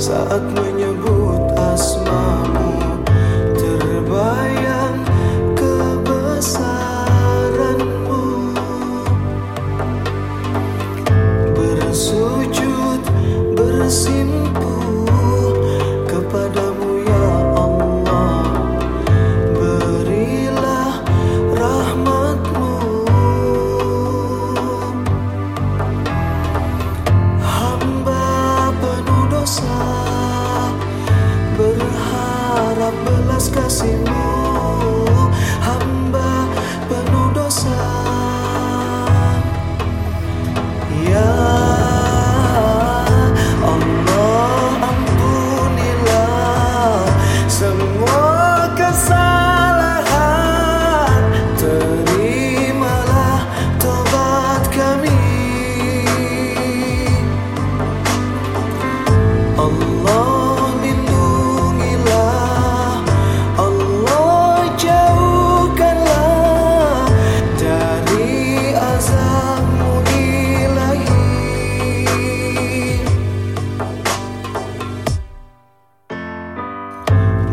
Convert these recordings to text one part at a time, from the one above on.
سأتمنى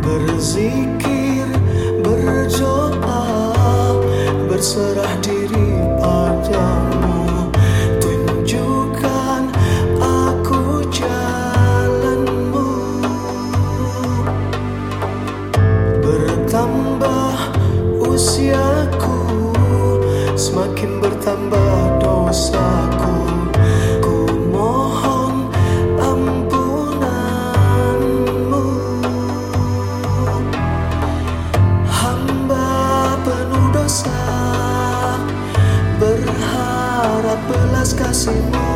berzikir, berdoa, berserah diri padamu. Tunjukkan aku jalanmu. Bertambah usiaku, semakin bertambah dosa. всего